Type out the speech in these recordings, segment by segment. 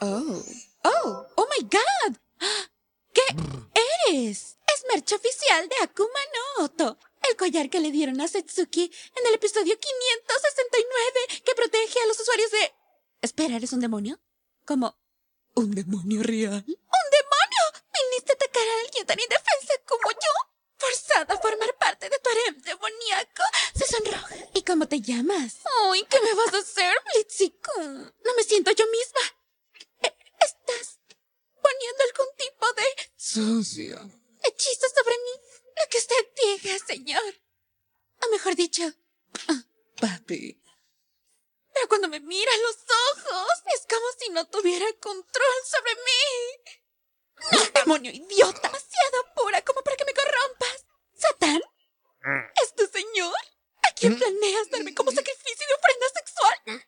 Oh, oh, oh my god. ¿Qué eres? Es merch oficial de Akuma no Oto. El collar que le dieron a Setsuki en el episodio 569 que protege a los usuarios de... Espera, ¿eres un demonio? ¿Como un demonio real? ¡Un demonio! ¿Viniste a atacar a alguien tan indefensa como yo? Forzada a formar parte de tu harem demoníaco. Se sonroja. ¿Y cómo te llamas? ¡Ay, qué me vas a hacer, Blitzy-kun! No me siento yo misma. E- ¿Estás poniendo algún tipo de Sucia. hechizo sobre mí? Lo que usted diga, señor. O mejor dicho, ah, Papi. pero cuando me mira a los ojos, es como si no tuviera control sobre mí. ¡No, demonio idiota! Demasiado pura como para que me corrompas. ¿Satán? ¿Es tu señor? ¿A quién planeas darme como sacrificio de ofrenda sexual?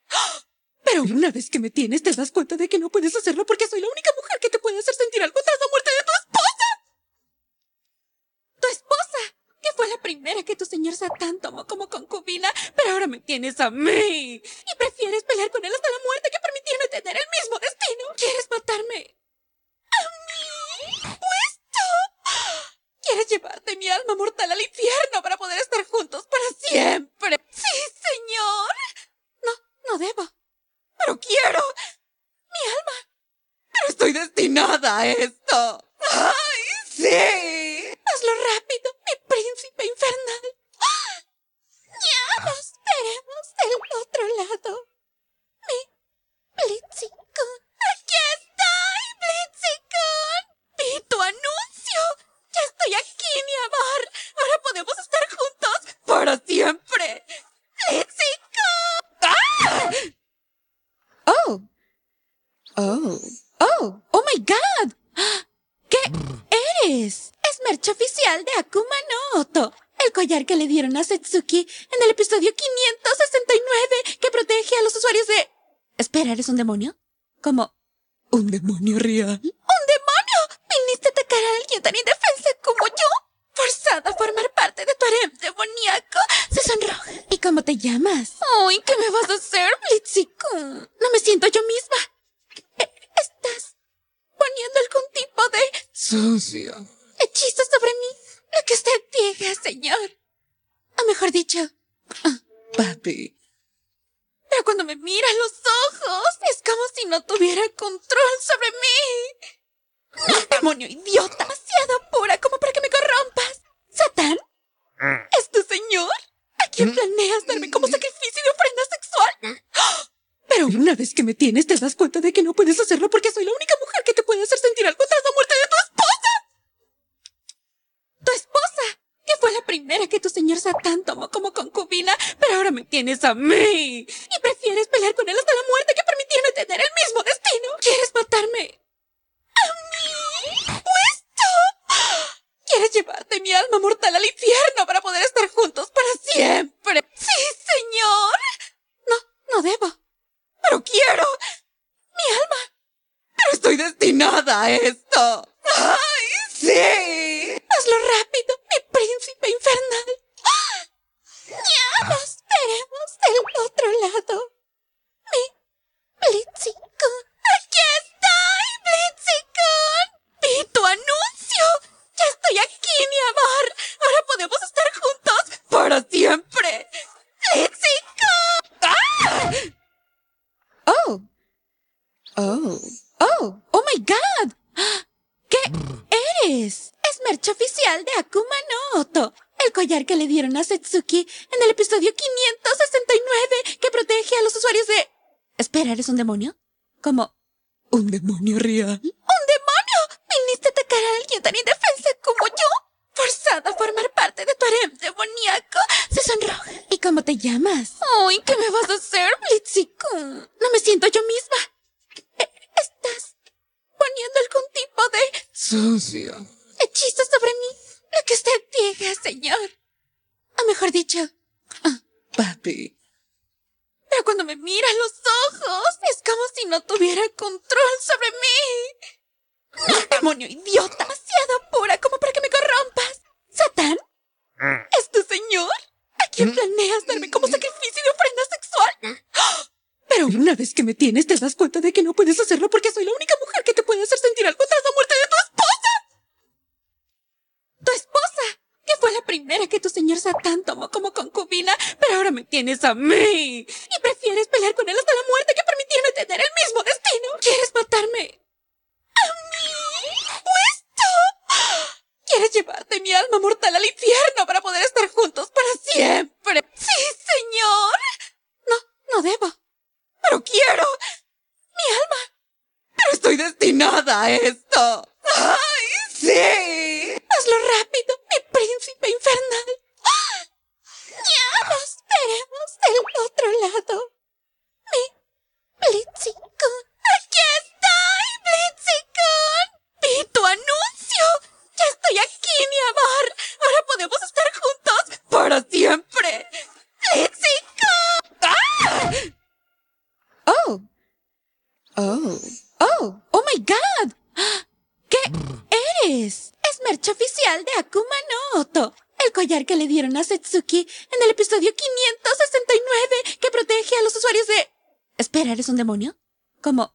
Pero una vez que me tienes, te das cuenta de que no puedes hacerlo porque soy la única mujer que te puede hacer sentir algo tras la muerte de tu esposa. Tu esposa, que fue la primera que tu señor Satán tomó como concubina, pero ahora me tienes a mí. Y prefieres pelear con él hasta la muerte que permitirme tener el mismo destino. ¿Quieres matarme? ¿A mí? ¿Pues tú? ¿Quieres llevarte mi alma mortal al infierno para poder estar juntos para siempre? Sí, señor. No, no debo. Pero quiero. Mi alma. Pero estoy destinada a esto. ¡Ay, sí! Que le dieron a Setsuki en el episodio 569 que protege a los usuarios de... Espera, ¿eres un demonio? ¿Como un demonio real? ¡Un demonio! ¿Viniste a atacar a alguien tan indefensa como yo? Forzada a formar parte de tu harem demoníaco. Se sonroja. ¿Y cómo te llamas? ¡Ay, qué me vas a hacer, Blitzy-kun! No me siento yo misma. E- ¿Estás poniendo algún tipo de Sucia. hechizo sobre mí? Lo que usted diga, señor. O mejor dicho, ah, Papi. pero cuando me mira a los ojos, es como si no tuviera control sobre mí. ¡No, demonio idiota! Demasiado pura como para que me corrompas. ¿Satán? ¿Es tu señor? ¿A quién planeas darme como sacrificio de ofrenda sexual? Pero una vez que me tienes, te das cuenta de que no puedes hacerlo porque soy la única mujer que te puede hacer sentir algo tras la muerte de tu esposa. Tu esposa, primera que tu señor Satán tomó como concubina, pero ahora me tienes a mí. Y prefieres pelear con él hasta la muerte que permitirme tener el mismo destino. ¿Quieres matarme? ¿A mí? ¿Pues tú? ¿Quieres llevarte mi alma mortal al infierno para poder estar juntos para siempre? Es merch oficial de Akuma no Oto. El collar que le dieron a Setsuki en el episodio 569 que protege a los usuarios de... Espera, ¿eres un demonio? ¿Como un demonio real? ¡Un demonio! ¿Viniste a atacar a alguien tan indefensa como yo? Forzada a formar parte de tu harem demoníaco. Se sonroja. ¿Y cómo te llamas? ¡Ay, qué me vas a hacer, Blitzy-kun! No me siento yo misma. E- ¿Estás poniendo algún Sucia. hechizo sobre mí? Lo que usted diga, señor. O mejor dicho, ah, Papi. pero cuando me mira a los ojos, es como si no tuviera control sobre mí. ¡No, demonio idiota! Demasiado pura como para que me corrompas. ¿Satán? ¿Es tu señor? ¿A quién planeas darme como sacrificio de ofrenda sexual? Pero una vez que me tienes, te das cuenta de que no puedes hacerlo porque soy la única mujer que te puede hacer sentir algo tras la muerte de tu esposa. Tu esposa, que fue la primera que tu señor Satán tomó como concubina, pero ahora me tienes a mí. Y prefieres pelear con él hasta la muerte que permitirme tener el mismo destino. ¿Quieres matarme? ¿A mí? ¿Puesto? ¿Quieres llevarte mi alma mortal al infierno Oh. Oh. Oh my god. ¿Qué eres? Es merch oficial de Akuma no Oto. El collar que le dieron a Setsuki en el episodio 569 que protege a los usuarios de... Espera, ¿eres un demonio? ¿Como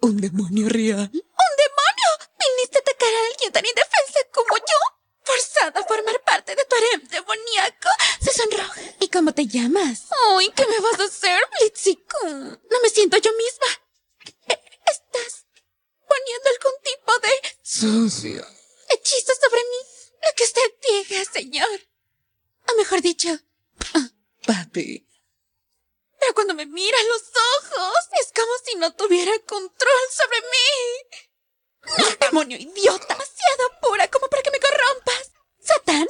un demonio real? ¡Un demonio! ¿Viniste a atacar a alguien tan indefensa como yo? Forzada a formar parte de tu harem demoníaco, se sonroja. ¿Y cómo te llamas? ¡Ay, qué me vas a hacer, Blitzikun! No me siento yo misma. Sucia. hechizo sobre mí? Lo que usted diga, señor. O mejor dicho, Papi. pero cuando me mira a los ojos, es como si no tuviera control sobre mí. ¡No, demonio idiota! Demasiado pura como para que me corrompas. ¿Satán?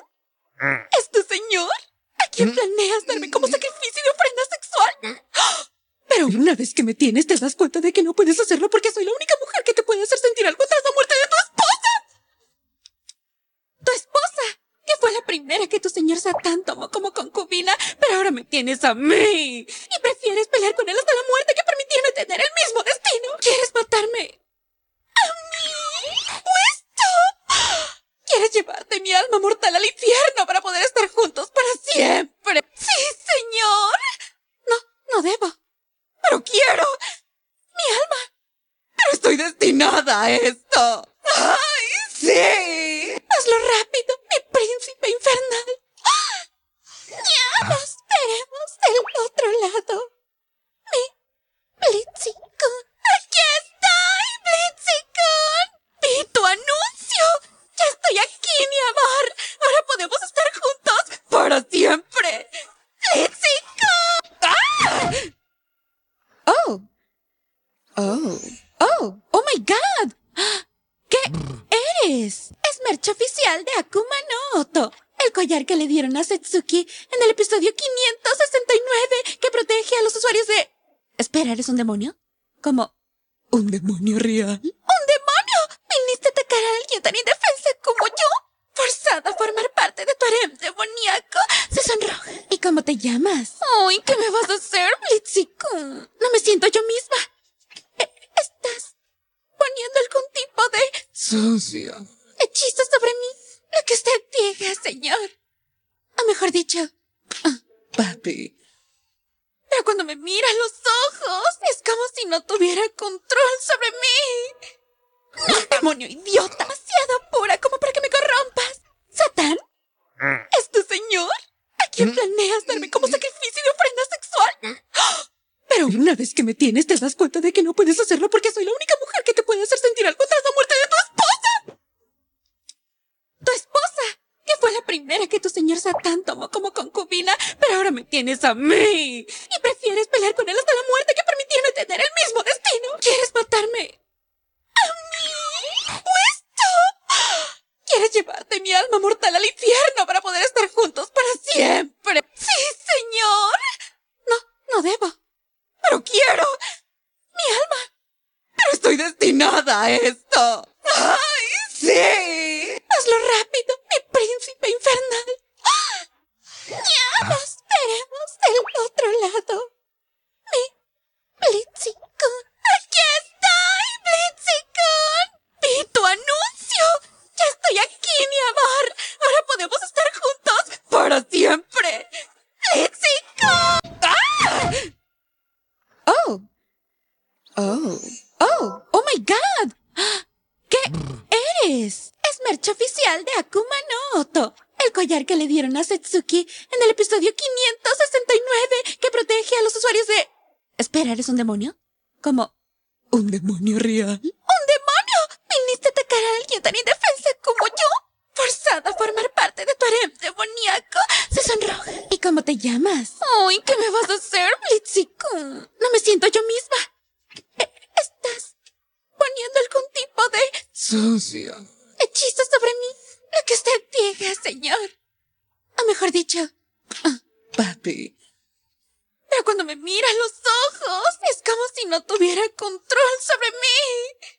¿Es tu señor? ¿A quién planeas darme como sacrificio de ofrenda sexual? Pero una vez que me tienes, te das cuenta de que no puedes hacerlo porque soy la única mujer que te puede hacer sentir algo tras la muerte de. Tu esposa, que fue la primera que tu señor Satán tomó como concubina, pero ahora me tienes a mí. Y prefieres pelear con él hasta la muerte que permitirme tener el mismo destino. ¿Quieres matarme? ¿A mí? ¿Puesto? ¿Quieres llevarte mi alma mortal al infierno para poder estar juntos para siempre? Sí, señor. No, no debo. Pero quiero. Mi alma. Pero estoy destinada a esto. ¡Ay, sí! Hazlo rápido, dieron a Setsuki en el episodio 569 que protege a los usuarios de... Espera, ¿eres un demonio? ¿Como un demonio real? ¡Un demonio! ¿Viniste a atacar a alguien tan indefensa como yo? Forzada a formar parte de tu harem demoníaco, se sonroja. ¿Y cómo te llamas? ¡Ay, qué me vas a hacer, Blitzikun! No me siento yo misma. Eh, ¿Estás poniendo algún tipo de Sucia. hechizo sobre mí? Lo que usted diga, señor. O mejor dicho, Papi. pero cuando me mira a los ojos, es como si no tuviera control sobre mí. ¡No, demonio idiota! Demasiado pura como para que me corrompas. ¿Satán? ¿Es tu señor? ¿A quién planeas darme como sacrificio de ofrenda sexual? Pero una vez que me tienes, te das cuenta de que no puedes hacerlo porque soy la única mujer que te puede hacer sentir algo tras la muerte de tu esposa. Tu esposa, que fue la primera que tu señor Satán tomó como concubina, pero ahora me tienes a mí. Y prefieres pelear con él hasta la muerte que permitirme tener el mismo destino. ¿Quieres matarme? ¿A mí? ¿Puesto? ¿Quieres llevarte mi alma mortal al infierno para poder estar juntos para siempre? Sí, señor. No, no debo. Pero quiero. Mi alma. Pero estoy destinada a esto. ¡Ay, sí! Hazlo rápido, mi príncipe infernal. Ya nos veremos del otro lado. Mi Blitzicon. ¡Aquí estoy, Blitzicon! ¡Vi tu anuncio! ¡Ya estoy aquí, mi amor! ¡Ahora podemos estar juntos para siempre! ¡Blitzicon! ¡Ah! Oh. Oh. Oh, oh my god. ¿Qué eres? Es merch oficial de Akuma no Oto. El collar que le dieron a Setsuki en el episodio 569 que protege a los usuarios de... Espera, ¿eres un demonio? ¿Como ¿Un demonio real? ¡Un demonio! ¿Viniste a atacar a alguien tan indefensa como yo? Forzada a formar parte de tu harem demoníaco. Se sonroja. ¿Y cómo te llamas? ¡Ay, qué me vas a hacer, Blitzy-kun! No me siento yo misma. Eh, ¿Estás poniendo algún tipo de Sucia. hechizo sobre mí? Lo que usted diga, señor. O mejor dicho, Papi. pero cuando me mira a los ojos, es como si no tuviera control sobre mí.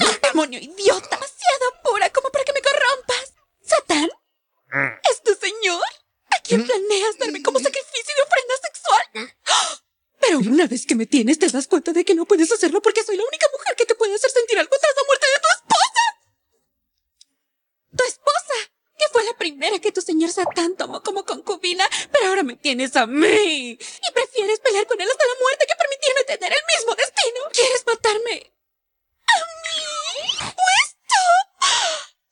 ¡No, demonio idiota! Demasiado pura como para que me corrompas. ¿Satán? ¿Es tu señor? ¿A quién planeas darme como sacrificio de ofrenda sexual? Pero una vez que me tienes, te das cuenta de que no puedes hacerlo porque soy la única mujer que te puede hacer sentir algo tras la muerte de tu esposa. ¡Tu esposa! Que fue la primera que tu señor Satán tomó como concubina, pero ahora me tienes a mí. Y prefieres pelear con él hasta la muerte que permitirme tener el mismo destino. ¿Quieres matarme? ¿A mí? ¿Puesto?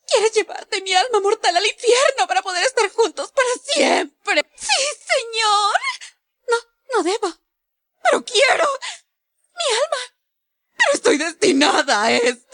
¿Quieres llevarte mi alma mortal al infierno para poder estar juntos siempre? Sí, señor. No, no debo. Pero quiero. Mi alma. Pero estoy destinada a esto.